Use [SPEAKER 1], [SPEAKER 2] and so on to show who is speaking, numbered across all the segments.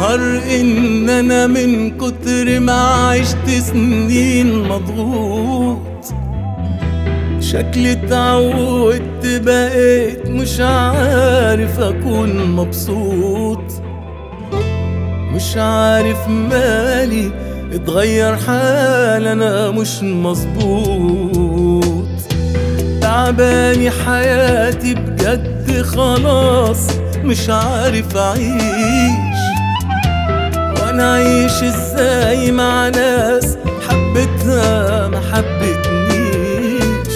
[SPEAKER 1] يظهر ان أنا من كتر ما عشت سنين مضغوط. شكلي اتعودت بقيت مش عارف أكون مبسوط. مش عارف مالي اتغير حال أنا مش مظبوط. تعباني حياتي بجد خلاص مش عارف أعيش. وأنا عايش إزاي مع ناس حبتها ما حبتنيش.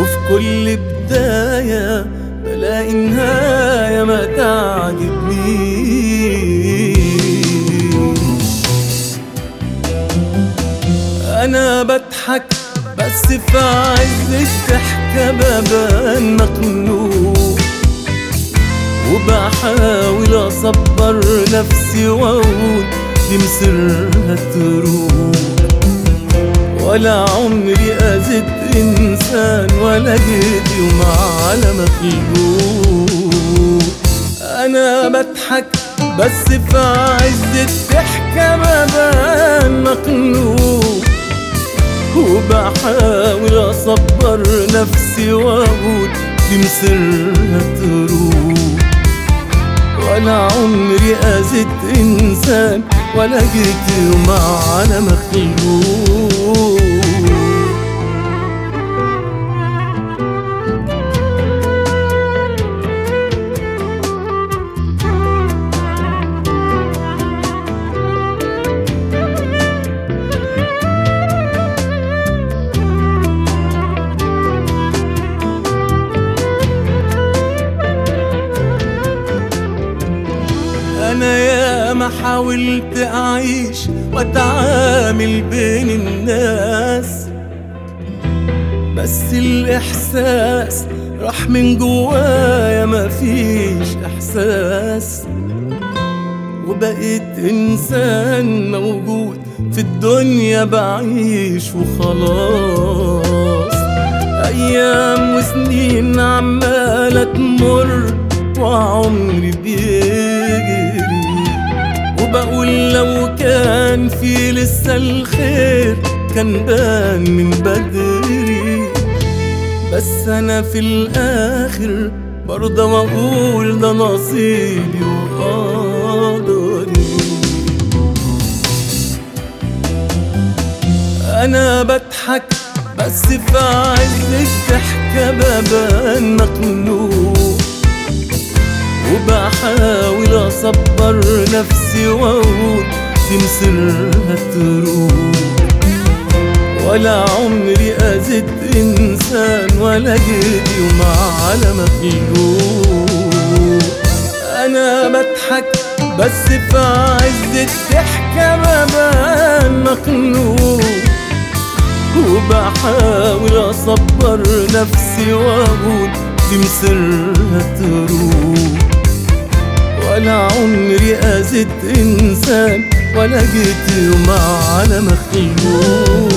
[SPEAKER 1] وفي كل بداية بلاقي نهاية ما تعجبنيش. أنا بضحك بس في عز الضحكة ببان مخنوق وبحاول اصبر نفسي وأقول دي مصيرها تروح. ولا عمري اذيت إنسان ولا جيت يوم على مخلوق أنا بضحك بس في عز الضحكة ببان مخنوق وبحاول أصبر نفسي وأقول دي مصيرها تروح. ولا عمري اذيت إنسان ولا جيت يوم على مخلوق حاولت أعيش واتعامل بين الناس بس الإحساس راح من جوايا مفيش إحساس. وبقيت إنسان موجود في الدنيا بعيش وخلاص. أيام وسنين عمالة تمر وعمري بيجري وبقول لو كان في لسه الخير كان بان من بدري. بس أنا في الآخر برضه واقول ده نصيبي وقدري أنا بضحك بس في عز الضحكة ببان مخنوق وبحاول اصبر نفسي واقول دي مصيرها تروح. ولا عمري اذيت إنسان ولا جيت يوم على مخلوق أنا بضحك بس في عز الضحكة ببان مخنوق وبحاول أصبر نفسي واقول دي مصيرها تروح. ولا عمري اذيت إنسان ولا جيت يوم على مخلوق